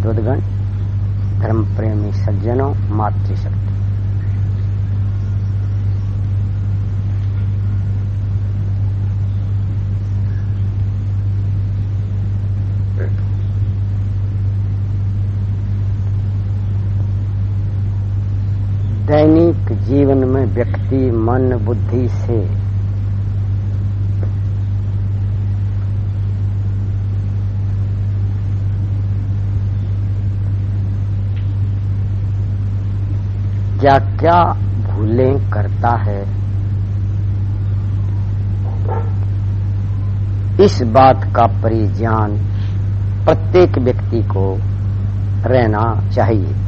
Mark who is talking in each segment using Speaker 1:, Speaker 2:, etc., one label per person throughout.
Speaker 1: विद्वदगण धर्म प्रेमी सज्जनों मातृशक्ति। दैनिक जीवन में व्यक्ति मन बुद्धि से क्या क्या भूलें करता है? इस बात का परिज्ञान प्रत्येक व्यक्ति को रहना चाहिए।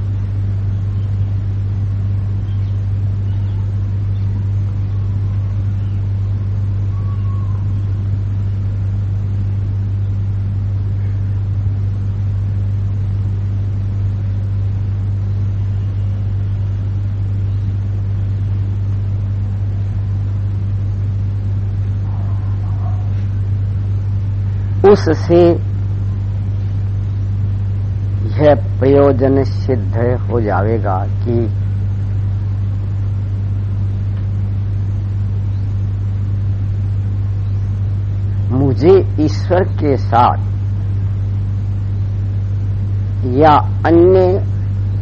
Speaker 1: उससे यह प्रयोजन सिद्ध हो जाएगा कि मुझे ईश्वर के साथ या अन्य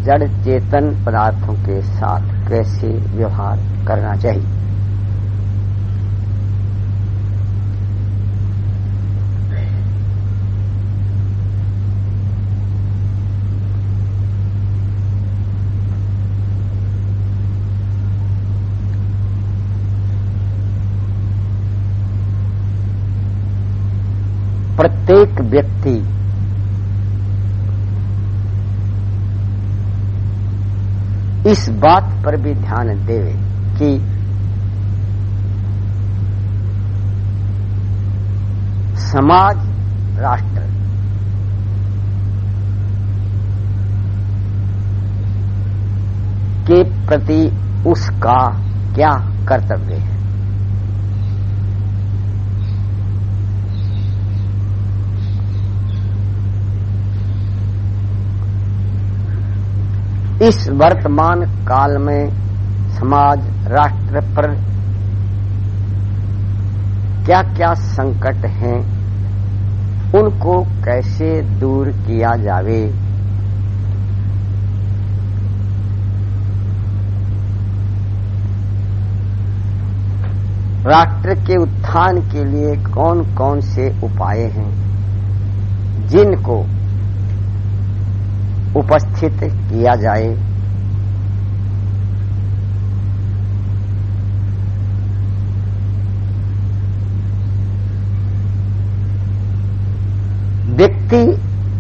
Speaker 1: जड़ चेतन पदार्थों के साथ कैसे व्यवहार करना चाहिए? प्रत्येक व्यक्ति इस बात पर भी ध्यान देवे कि समाज, राष्ट्र के प्रति उसका क्या कर्तव्य है? इस वर्तमान काल में समाज, राष्ट्र पर क्या क्या संकट हैं, उनको कैसे दूर किया जावे? राष्ट्र के उत्थान के लिए कौन कौन से उपाय हैं, जिनको उपस्थित किया जाए। व्यक्ति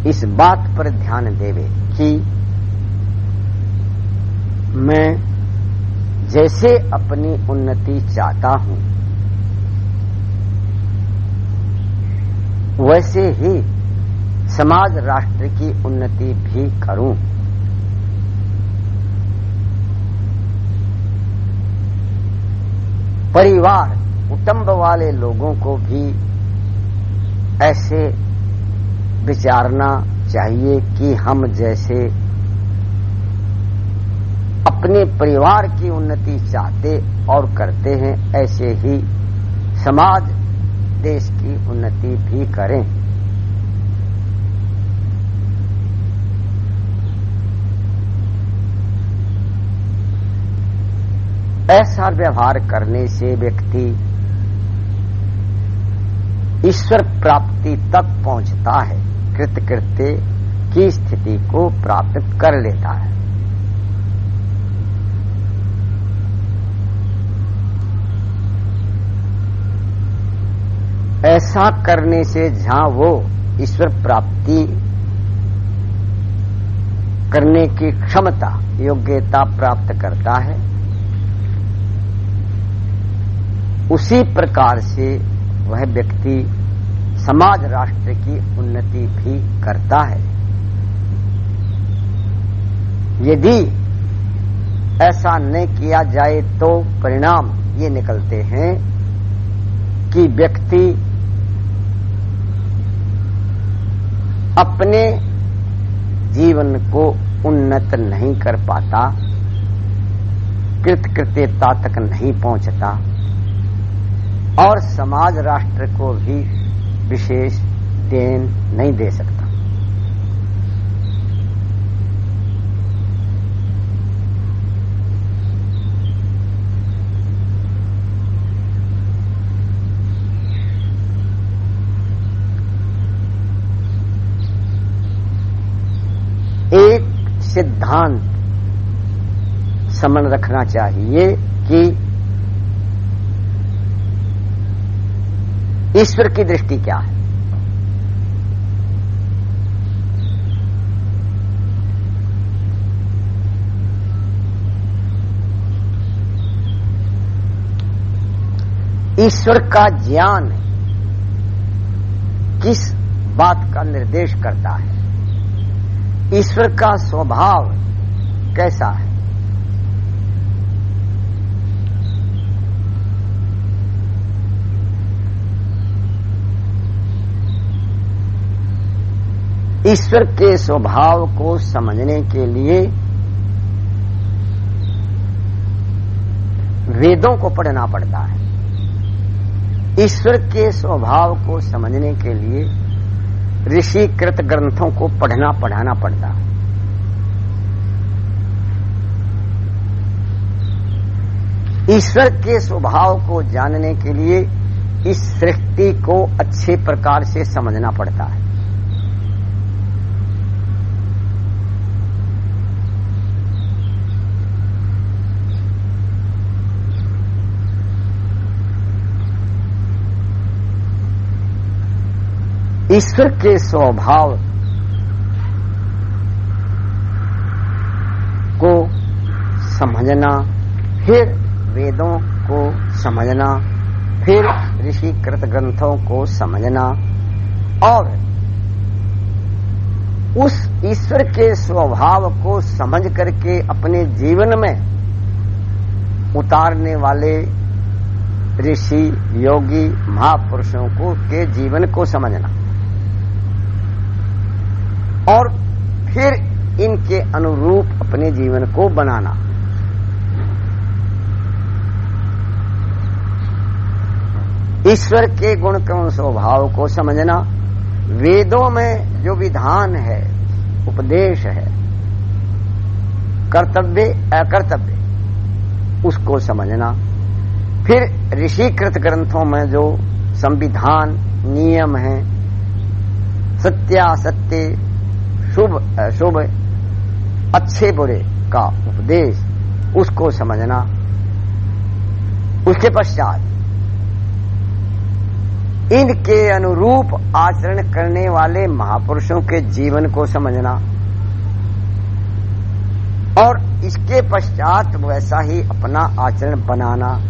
Speaker 1: इस बात पर ध्यान देवे कि मैं जैसे अपनी उन्नति चाहता हूँ, वैसे ही समाज राष्ट्र की उन्नति भी करूँ। परिवार कुटुंब वाले लोगों को भी ऐसे विचारना चाहिए कि हम जैसे अपने परिवार की उन्नति चाहते और करते हैं, ऐसे ही समाज, देश की उन्नति भी करें। ऐसा व्यवहार करने से व्यक्ति ईश्वर प्राप्ति तक पहुँचता है, कृतकृत्य की स्थिति को प्राप्त कर लेता है। ऐसा करने से जहाँ वो ईश्वर प्राप्ति करने की क्षमता, योग्यता प्राप्त करता है उसी प्रकार से वह व्यक्ति समाज राष्ट्र की उन्नति भी करता है। यदि ऐसा न किया जाए तो परिणाम ये निकलते हैं कि व्यक्ति अपने जीवन को उन्नत नहीं कर पाता, कृतकृत्यता तक नहीं पहुँचता और समाज राष्ट्र को भी विशेष देन नहीं दे सकता। एक सिद्धांत समन रखना चाहिए कि ईश्वर की दृष्टि क्या है? ईश्वर का ज्ञान किस बात का निर्देश करता है? ईश्वर का स्वभाव कैसा है? ईश्वर के स्वभाव को समझने के लिए वेदों को पढ़ना पड़ता है। ईश्वर के स्वभाव को समझने के लिए ऋषिकृत ग्रंथों को पढ़ना पढ़ाना पड़ता है। ईश्वर के स्वभाव को जानने के लिए इस सृष्टि को अच्छे प्रकार से समझना पड़ता है। ईश्वर के स्वभाव को समझना, फिर वेदों को समझना, फिर ऋषिकृत ग्रंथों को समझना, और उस ईश्वर के स्वभाव को समझ करके अपने जीवन में उतारने वाले ऋषि, योगी, महापुरुषों को, के जीवन को समझना। और फिर इनके अनुरूप अपने जीवन को बनाना। ईश्वर के गुण क्रम स्वभाव को समझना, वेदों में जो विधान है, उपदेश है, कर्तव्य, अकर्तव्य, उसको समझना। फिर ऋषिकृत ग्रंथों में जो संविधान, नियम है, सत्यासत्य शुभ अशुभ अच्छे, बुरे का उपदेश उसको समझना। उसके पश्चात इनके अनुरूप आचरण करने वाले महापुरुषों के जीवन को समझना। और इसके पश्चात वैसा ही अपना आचरण बनाना।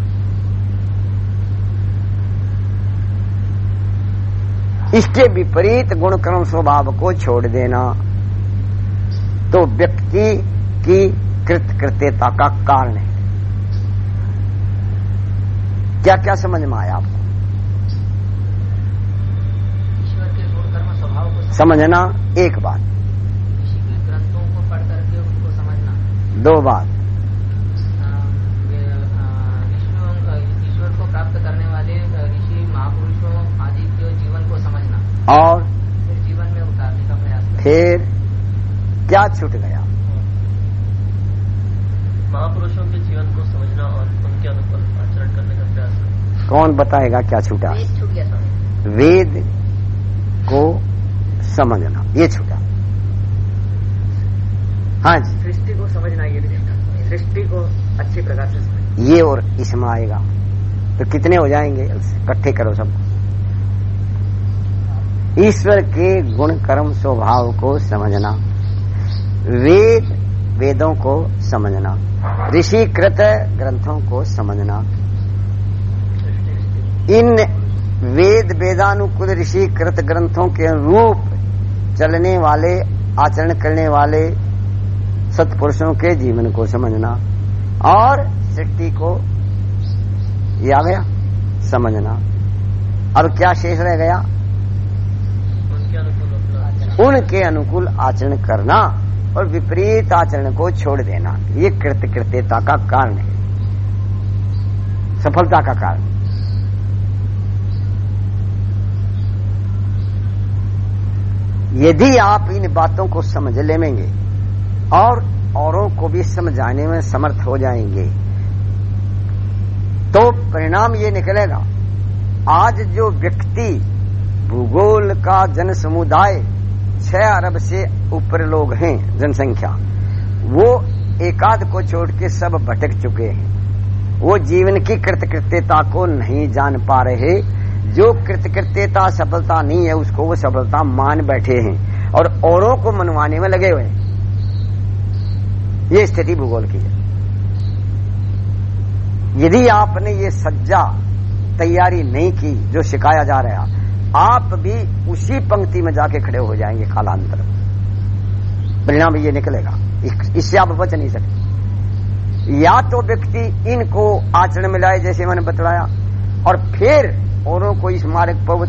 Speaker 1: इसके विपरीत गुणक्रम स्वभाव को छोड़ देना। तो व्यक्ति की कृतकृत्यता का कारण है। क्या क्या समझ में आया आपको?
Speaker 2: ईश्वर के गुण स्वभाव को
Speaker 1: समझना। एक बात।
Speaker 2: ग्रंथों को पढ़ करके उनको समझना।
Speaker 1: दो बात।
Speaker 2: ईश्वर को प्राप्त करने वाले ऋषि महापुरुषों आदि के जीवन को समझना।
Speaker 1: और
Speaker 2: फिर जीवन में उतारने का प्रयास
Speaker 1: फिर क्या छूट गया।
Speaker 3: महापुरुषों के जीवन को समझना और उनके अनुकूल आचरण करने का प्रयास
Speaker 1: कौन बताएगा क्या छूटा?
Speaker 2: वेद
Speaker 1: को समझना ये छूटा। हाँ जी।
Speaker 2: सृष्टि को समझना ये भी छूटा। सृष्टि को अच्छी प्रकार से समझना।
Speaker 1: ये और इसमें आएगा। तो कितने हो जाएँगे? इकट्ठे करो सबको ईश्वर के गुण कर्म स्वभाव को समझना। वेद वेदों को समझना। ऋषिकृत ग्रंथों को समझना। इन वेद वेदानुकूल ऋषिकृत ग्रंथों के अनुरूप चलने वाले आचरण करने वाले सत्पुरुषों के जीवन को समझना और सृष्टि को ये आ गया? समझना। अब क्या शेष रह गया?
Speaker 3: उनके अनुकूल
Speaker 1: उनके अनुकूल आचरण करना। और विपरीत आचरण को छोड़ देना। ये कृत कृत्यता का कारण है। सफलता का कारण। यदि आप इन बातों को समझ लेंगे और औरों को भी समझाने में समर्थ हो जाएँगे तो परिणाम ये निकलेगा, आज जो व्यक्ति भूगोल का जन समुदाय छह अरब से ऊपर लोग हैं, जनसंख्या। वो एकाध को छोड़ के सब भटक चुके हैं। वो जीवन की कृतकृत्यता को नहीं जान पा रहे। जो कृतकृत्यता, सफलता नहीं है, उसको वो सफलता मान बैठे हैं और औरों को मनवाने में लगे हुए हैं। ये स्थिति भूगोल की है। यदि आपने ये सज्जा तैयारी नहीं की, जो सिखाया जा रहा आप भी उसी पंक्ति में जाके खड़े हो जाएँगे कालांतर। परिणाम ये निकलेगा। इससे आप बच नहीं सकते। या तो व्यक्ति इनको आचरण में लाए, जैसे मैंने बतलाया और फिर औरों को इस मार्ग पर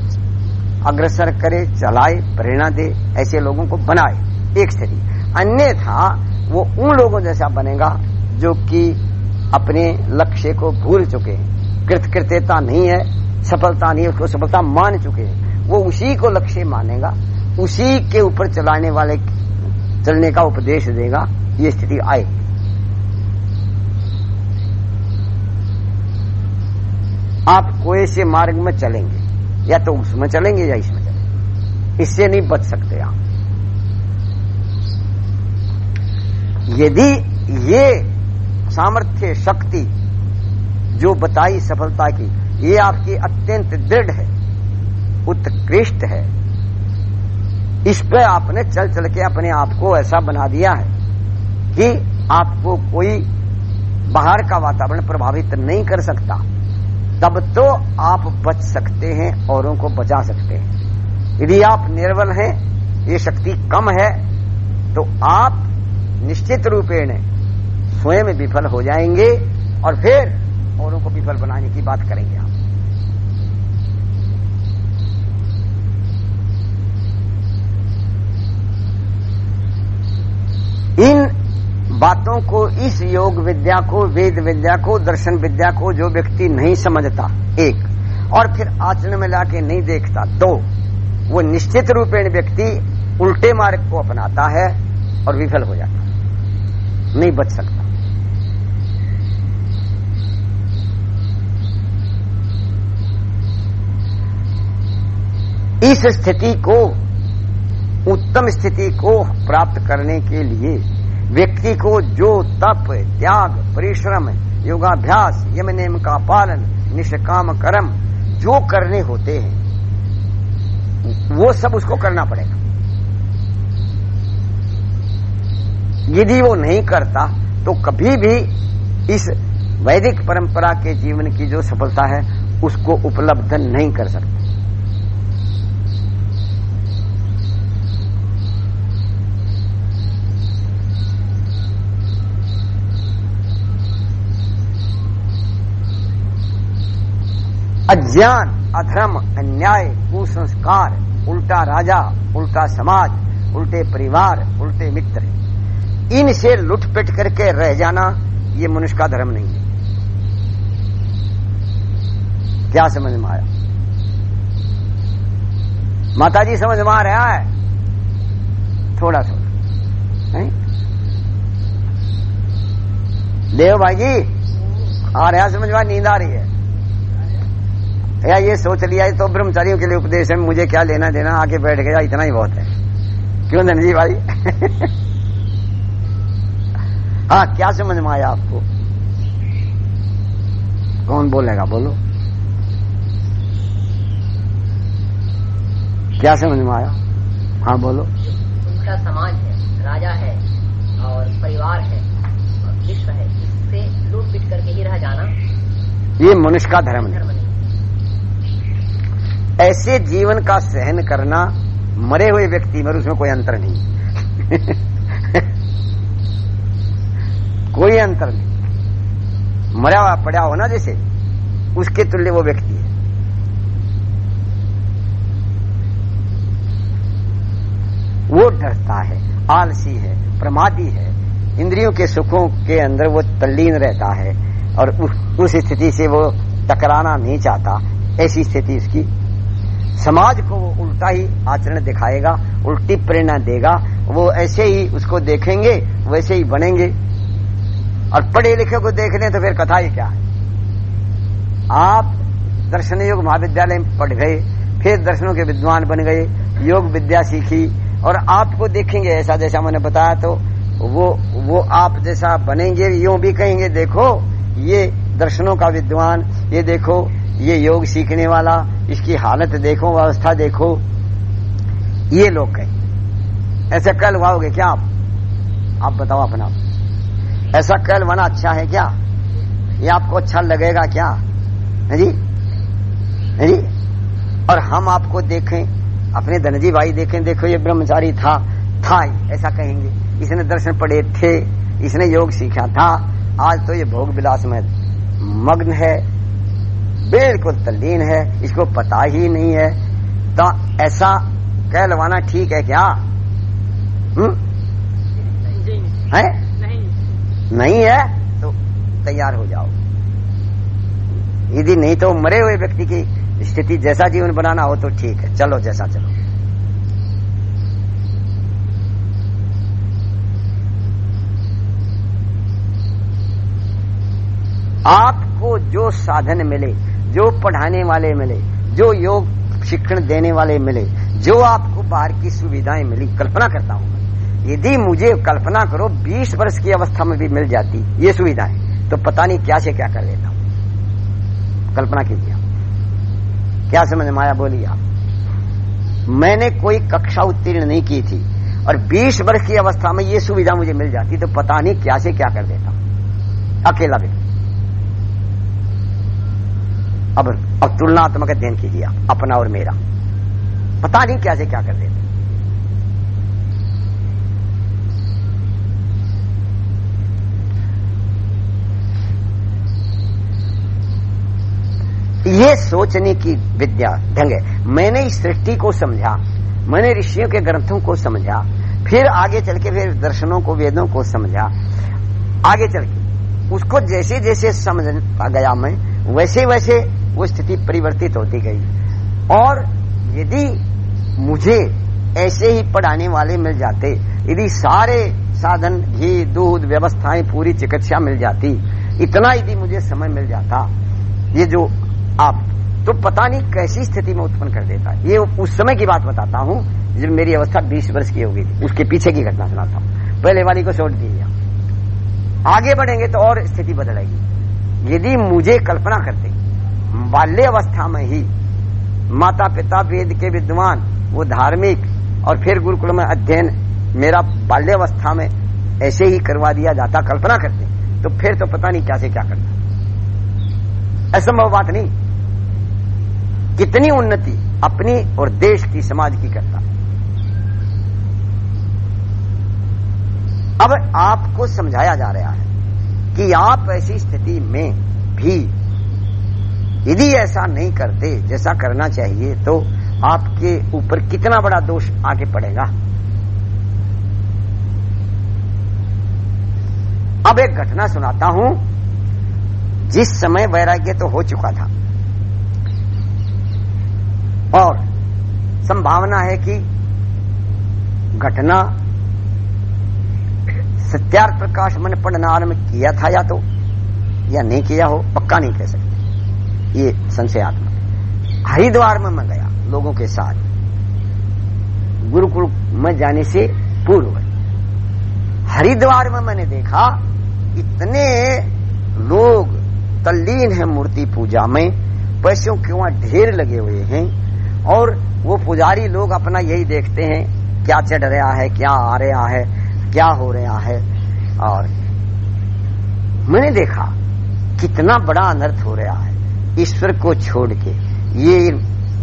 Speaker 1: अग्रसर करे, चलाए, प्रेरणा दे, ऐसे लोगों को बनाए। एक स्थिति। अन्यथा वो उन लोगों जैसा बनेगा जो कि अपने लक्ष्य को भूल चुके हैं। कृतकृत्यता नहीं है सफलता नहीं, उसको सफलता मान चुके हैं। वो उसी को लक्ष्य मानेगा, उसी के ऊपर चलाने वाले, चलने का उपदेश देगा, ये स्थिति आए। आप कोई से मार्ग में चलेंगे, या तो उसमें चलेंगे या इसमें चलेंगे। इससे नहीं बच सकते आप। यदि ये सामर्थ्य, शक्ति, जो बताई सफलता की ये आपकी अत्यंत दृढ़ है, उत्कृष्ट है। इस पर आपने चल चल के अपने आप को ऐसा बना दिया है कि आपको कोई बाहर का वातावरण प्रभावित नहीं कर सकता। तब तो आप बच सकते हैं, औरों को बचा सकते हैं। यदि आप निर्बल हैं, ये शक्ति कम है तो आप निश्चित रूपेण स्वयं विफल हो जाएँगे और फिर औरों को विफल बनाने की बात करेंगे आप। इन बातों को, इस योग विद्या को, वेद विद्या को, दर्शन विद्या को जो व्यक्ति नहीं समझता, एक, और फिर आचरण में लाके नहीं देखता, दो, वो निश्चित रूपेण व्यक्ति उल्टे मार्ग को अपनाता है और विफल हो जाता नहीं बच सकता। इस स्थिति को उत्तम स्थिति को प्राप्त करने के लिए व्यक्ति को जो तप, त्याग, परिश्रम, योगाभ्यास यम नियम का पालन, निष्काम कर्म जो करने होते हैं, वो सब उसको करना पड़ेगा। यदि वो नहीं करता तो कभी भी इस वैदिक परंपरा के जीवन की जो सफलता है, उसको उपलब्ध नहीं कर सकता। अज्ञान, अधर्म, अन्याय, कुसंस्कार, उल्टा राजा, उल्टा समाज, उल्टे परिवार, उल्टे मित्र। इनसे लुटपिट करके रह जाना, ये मनुष्य का धर्म नहीं है। क्या समझ में आया? माता जी समझ में आ रहा है? थोड़ा थोड़ा देव भाई जी, आ रहा समझ में नींद आ रही है। या ये सोच लिया है तो ब्रह्मचारियों के लिए उपदेश है मुझे क्या लेना देना आके बैठ गया इतना ही बहुत है। क्यों धन जी भाई? हाँ क्या समझ में आया आपको? कौन बोलेगा बोलो। क्या समझ में आया? हाँ बोलो।
Speaker 4: उनका समाज है राजा है और परिवार है और विश्व है इससे लूट पिट करके ही रह जाना।
Speaker 1: ये मनुष्य का धर्म नहीं ऐसे जीवन का सहन करना मरे हुए व्यक्ति में उसमें कोई अंतर नहीं। कोई अंतर नहीं। मरा हुआ, पड़ा हो ना जैसे, उसके तुल्य वो व्यक्ति है। वो डरता है, आलसी है, प्रमादी है। इंद्रियों के सुखों के अंदर वो तल्लीन रहता है और उस स्थिति से वो टकराना नहीं चाहता। ऐसी स्थिति उसकी समाज को वो उल्टा ही आचरण दिखाएगा, उल्टी प्रेरणा देगा, वो ऐसे ही उसको देखेंगे, वैसे ही बनेंगे। और पढ़े लिखे को देख तो फिर कथा ही क्या है? आप दर्शन योग महाविद्यालय में पढ़ गए, फिर दर्शनों के विद्वान बन गए, योग विद्या सीखी, और आपको देखेंगे, ऐसा जैसा मैंने बताया तो वो वो आप जैसा बनेंगे, यूँ भी कहेंगे, देखो, ये दर्शनों का विद्वान, ये देखो ये योग सीखने वाला, इसकी हालत देखो व्यवस्था देखो, ये लोग कहें ऐसा कल हुआओगे क्या आप? आप बताओ अपना। ऐसा कल बना अच्छा है क्या? ये आपको अच्छा लगेगा क्या? है जी? है जी? और हम आपको देखें, अपने धनजी भाई देखें, देखो ये ब्रह्मचारी था था ऐसा कहेंगे। इसने दर्शन पढ़े थे, इसने योग सीखा था। आज तो ये भोग विलास में मग्न है बिल्कुल तल्लीन है, इसको पता ही नहीं है। तो ऐसा कहलवाना ठीक है क्या? हम्म? है? नहीं नहीं है तो तैयार हो जाओ। यदि नहीं तो मरे हुए व्यक्ति की स्थिति जैसा जीवन बनाना हो तो ठीक है। चलो जैसा चलो। आपको जो साधन मिले जो पढ़ाने वाले मिले, जो योग शिक्षण देने वाले मिले, जो आपको बाहर की सुविधाएँ मिली, कल्पना करता हूँ यदि मुझे कल्पना करो 20 वर्ष की अवस्था में भी मिल जाती, ये सुविधाएँ तो पता नहीं क्या से क्या कर लेता हूँ। कल्पना कीजिए क्या समझ माया बोली आप। मैंने कोई कक्षा उत्तीर्ण नहीं की थी, और 20 वर्ष की अवस्था में ये सुविधा मुझे मिल जाती तो पता नहीं क्या से क्या कर देता अकेला व्यक्ति। अब अब तुलनात्मक अध्ययन कीजिए अपना और मेरा। पता नहीं क्या से क्या कर देते ये सोचने की विद्या, ढंग है मैंने इस सृष्टि को समझा, मैंने ऋषियों के ग्रंथों को समझा, फिर आगे चल के फिर दर्शनों को, वेदों को समझा। आगे चल के, उसको जैसे जैसे समझ गया मैं वैसे वैसे वो स्थिति परिवर्तित होती गई। और यदि मुझे ऐसे ही पढ़ाने वाले मिल जाते, यदि सारे साधन, घी, दूध, व्यवस्थाएँ, पूरी चिकित्सा मिल जाती, इतना यदि मुझे समय मिल जाता, ये जो आप तो पता नहीं कैसी स्थिति में उत्पन्न कर देता। ये उस समय की बात बताता हूँ जब मेरी अवस्था 20 वर्ष की हो गई थी उसके पीछे की घटना सुनाता हूँ। पहले वाली को छोड़ दीजिए। आगे बढ़ेंगे तो और स्थिति बदलेगी यदि मुझे कल्पना करते बाल्य अवस्था में ही। माता पिता वेद के विद्वान, वो धार्मिक, और फिर गुरुकुल में अध्ययन, मेरा बाल्यावस्था में ऐसे ही करवा दिया जाता, कल्पना करते। तो फिर तो पता नहीं क्या से क्या करता असंभव बात नहीं। कितनी उन्नति अपनी और देश की, समाज की करता। अब आपको समझाया जा रहा है कि आप ऐसी स्थिति में भी यदि ऐसा नहीं करते, जैसा करना चाहिए तो आपके ऊपर कितना बड़ा दोष आगे पड़ेगा? अब एक घटना सुनाता हूँ। जिस समय वैराग्य तो हो चुका था, और संभावना है कि घटना सत्यार्थ प्रकाश मन पढ़नार में किया था या तो या नहीं किया हो, पक्का नहीं कह सकते। ये संशयात्मक हरिद्वार में मैं गया, लोगों के साथ। गुरुकुल में जाने से पूर्व। हरिद्वार में मैंने देखा, इतने लोग तल्लीन है मूर्ति पूजा में, पैसों के वहाँ ढेर लगे हुए हैं, और वो पुजारी लोग अपना यही देखते हैं, क्या चढ़ रहा है, क्या आ रहा है, क्या हो रहा है। और मैंने देखा, कितना बड़ा अनर्थ हो रहा है। ईश्वर को छोड़ के ये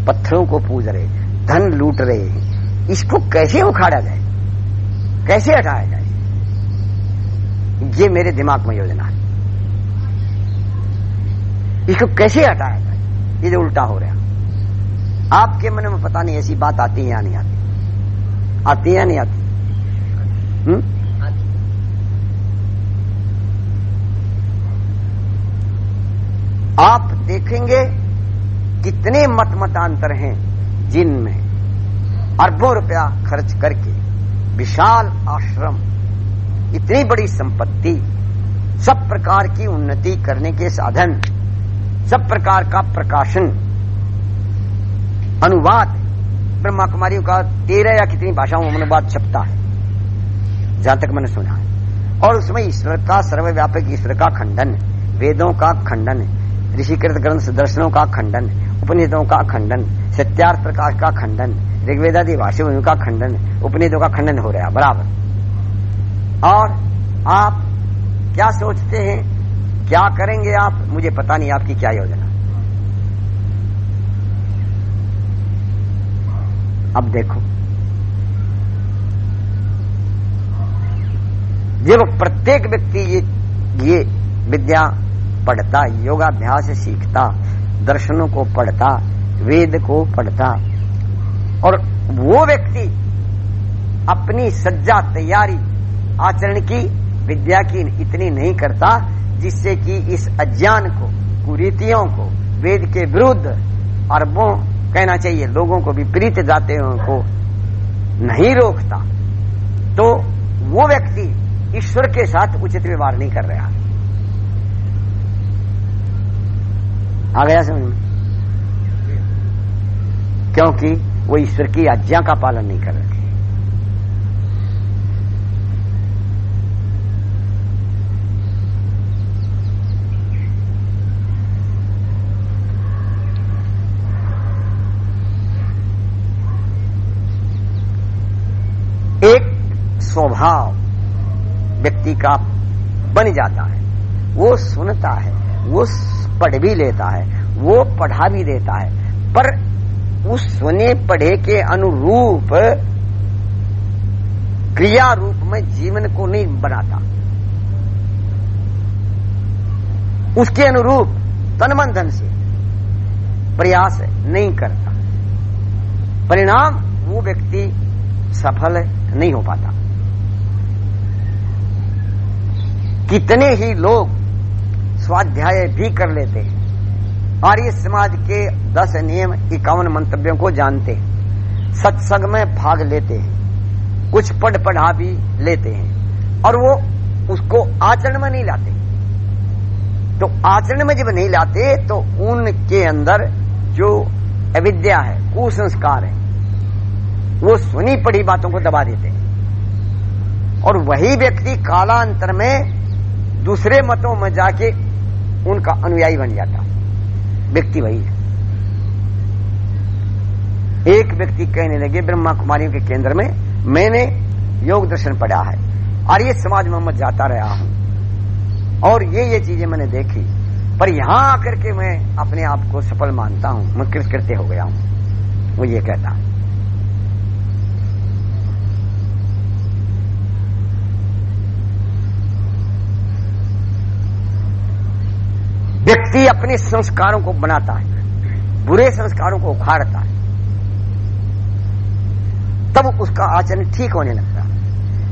Speaker 1: पत्थरों को पूज रहे धन लूट रहे हैं, इसको कैसे उखाड़ा जाए? कैसे हटाया जाए? ये मेरे दिमाग में योजना है। इसको कैसे हटाया जाए? ये जो उल्टा हो रहा आपके मन में पता नहीं ऐसी बात आती है या नहीं आती? आती है या नहीं आती? हम्म? आप देखेंगे कितने मत मतांतर हैं जिनमें अरबों रुपया खर्च करके विशाल आश्रम, इतनी बड़ी संपत्ति, सब प्रकार की उन्नति करने के साधन, सब प्रकार का प्रकाशन, अनुवाद ब्रह्मा कुमारियों का तेरह या कितनी भाषाओं में अनुवाद छपता है, जहाँ तक मैंने सुना है। और उसमें ईश्वर का सर्वव्यापक ईश्वर का खंडन, वेदों का खंडन ऋषिकृत ग्रंथ दर्शनों का खंडन, उपनिषदों का खंडन, सत्यार्थ प्रकाश का खंडन ऋग्वेदादि भाषियों का खंडन, उपनिषदों का खंडन हो रहा बराबर। और आप क्या सोचते हैं? क्या करेंगे आप? मुझे पता नहीं आपकी क्या योजना। अब देखो। जब प्रत्येक व्यक्ति ये ये विद्या पढ़ता, योगाभ्यास सीखता, दर्शनों को पढ़ता, वेद को पढ़ता। और वो व्यक्ति अपनी सज्जा, तैयारी, आचरण की, विद्या की इतनी नहीं करता, जिससे कि इस अज्ञान को, कुरीतियों को, वेद के विरुद्ध अरबों, कहना चाहिए, लोगों को विपरीत जाते को नहीं रोकता। तो वो व्यक्ति ईश्वर के साथ उचित व्यवहार नहीं कर रहा। आ गया समझ में? क्योंकि वो ईश्वर की आज्ञा का पालन नहीं कर रहे एक स्वभाव व्यक्ति का बन जाता है, वो सुनता है, वो पढ़ भी लेता है, वो पढ़ा भी देता है। पर उस सुने पढ़े के अनुरूप क्रिया रूप में जीवन को नहीं बनाता। उसके अनुरूप तन से प्रयास नहीं करता। परिणाम वो व्यक्ति सफल नहीं हो पाता। कितने ही लोग स्वाध्याय भी कर लेते हैं। आर्य समाज के दस नियम, इक्यावन मंतव्यों को जानते हैं। सत्संग में भाग लेते हैं। कुछ पढ़ पढ़ा भी लेते हैं। और वो उसको आचरण में नहीं लाते। तो आचरण में जब नहीं लाते तो उनके अंदर जो अविद्या है, कुसंस्कार है, वो सुनी पढ़ी बातों को दबा देते हैं। और वही व्यक्ति कालांतर में दूसरे मतों में जाके उनका अनुयायी बन जाता व्यक्ति वही है। एक व्यक्ति कहने लगे, ब्रह्मा कुमारियों के केंद्र में मैंने योग दर्शन पढ़ा है और ये समाज में जाता रहा हूँ। और ये ये चीज़ें मैंने देखी, पर यहाँ आकर के मैं अपने आप को सफल मानता हूँ। मैं कृतकृत्य हो गया हूँ। वो ये कहता है। व्यक्ति अपने संस्कारों को बनाता है, बुरे संस्कारों को उखाड़ता है, तब उसका आचरण ठीक होने लगता है।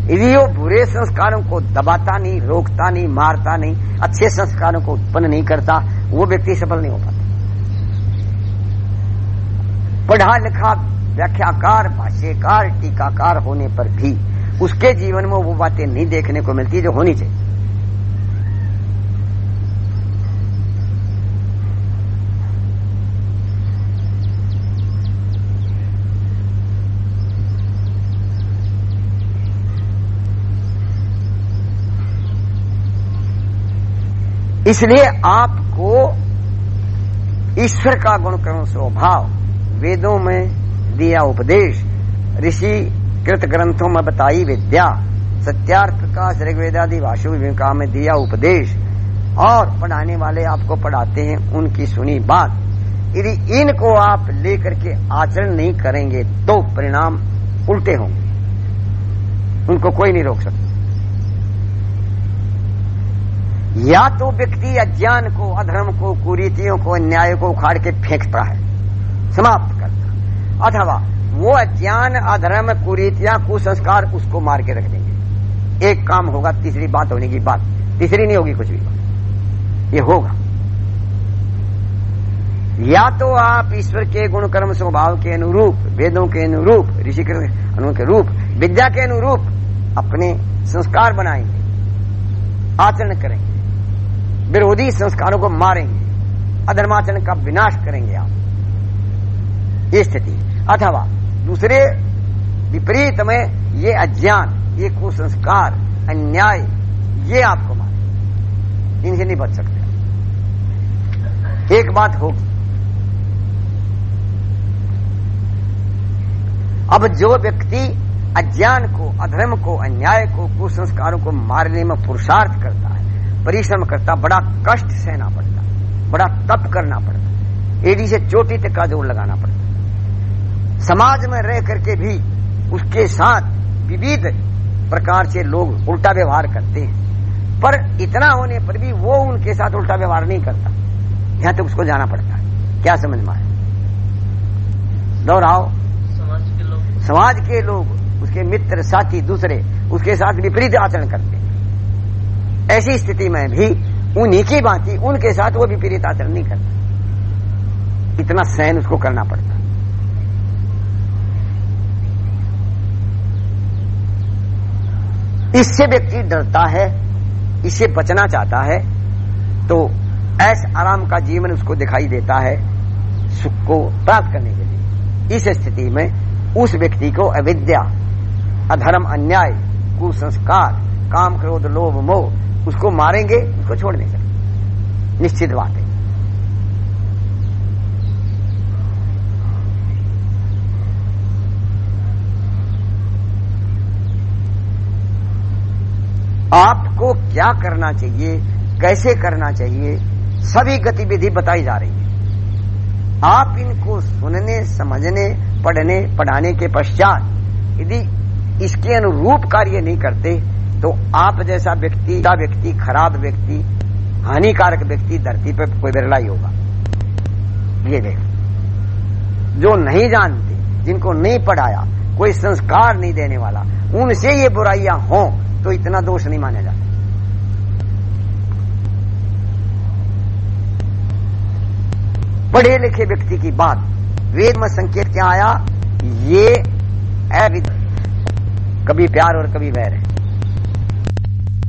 Speaker 1: यदि वो बुरे संस्कारों को दबाता नहीं, रोकता नहीं, मारता नहीं, अच्छे संस्कारों को उत्पन्न नहीं करता, वो व्यक्ति सफल नहीं हो पाता। पढ़ा लिखा व्याख्याकार, भाष्यकार, टीकाकार होने पर भी उसके जीवन में वो बातें नहीं देखने को मिलती जो होनी चाहिए। इसलिए आपको ईश्वर का गुण स्वभाव वेदों में दिया उपदेश, ऋषि कृत ग्रंथों में बताई विद्या, सत्यार्थ का ऋग्वेदादि भाषु विवेका में दिया उपदेश, और पढ़ाने वाले आपको पढ़ाते हैं उनकी सुनी बात। यदि इनको आप लेकर के आचरण नहीं करेंगे तो परिणाम उल्टे होंगे। उनको कोई नहीं रोक सकता। या तो व्यक्ति अज्ञान को, अधर्म को, कुरीतियों को अन्याय को उखाड़ के फेंकता है, समाप्त करता अथवा वो अज्ञान, अधर्म, कुरीतियाँ, कुसंस्कार उसको मार के रख देंगे। एक काम होगा, तीसरी बात होने की बात। तीसरी नहीं होगी कुछ भी ये होगा। या तो आप ईश्वर के गुण कर्म स्वभाव के अनुरूप, वेदों के अनुरूप ऋषि के रूप, विद्या के अनुरूप अपने संस्कार बनाएँगे, आचरण करेंगे। विरोधी संस्कारों को मारेंगे, अधर्माचरण का विनाश करेंगे आप। ये स्थिति। अथवा दूसरे विपरीत में ये अज्ञान, ये कुसंस्कार, अन्याय, ये आपको मारे इनसे नहीं बच सकते। एक बात होगी। अब जो व्यक्ति अज्ञान को, अधर्म को, अन्याय को, कुसंस्कारों को मारने में पुरुषार्थ करता है परिश्रम करता बड़ा कष्ट सहना पड़ता बड़ा तप करना पड़ता एडी से चोटी तक का ज़ोर लगाना पड़ता। समाज में रह करके भी उसके साथ विविध प्रकार से लोग उल्टा व्यवहार करते हैं पर इतना होने पर भी वो उनके साथ उल्टा व्यवहार नहीं करता। यहाँ तक तो उसको जाना पड़ता है। क्या समझ में आए दोहराओ।
Speaker 3: समाज के लोग।
Speaker 1: समाज के लोग उसके मित्र साथी दूसरे उसके साथ विपरीत आचरण करते ऐसी स्थिति में भी उन्हीं की बात उनके साथ वो भी पीड़ित आचरण नहीं करता। इतना सहन उसको करना पड़ता। इससे व्यक्ति डरता है, इससे बचना चाहता है तो ऐस आराम का जीवन उसको दिखाई देता है सुख को प्राप्त करने के लिए। इस स्थिति में उस व्यक्ति को अविद्या, अधर्म, अन्याय, कुसंस्कार, काम, क्रोध, लोभ, मोह उसको मारेंगे उसको छोड़ नहीं सकते निश्चित बात है। आपको क्या करना चाहिए, कैसे करना चाहिए, सभी गतिविधि बताई जा रही है। आप इनको सुनने, समझने, पढ़ने, पढ़ाने के पश्चात यदि इसके अनुरूप कार्य नहीं करते तो आप जैसा व्यक्ति व्यक्ति, खराब व्यक्ति, हानिकारक व्यक्ति धरती पर कोई बिरला ही होगा। ये देख। जो नहीं जानते, जिनको नहीं पढ़ाया, कोई संस्कार नहीं देने वाला, उनसे ये बुराइयाँ हों तो इतना दोष नहीं माना जाता। पढ़े लिखे व्यक्ति की बात, वेद में संकेत क्या आया? ये कभी प्यार और कभी वैर है।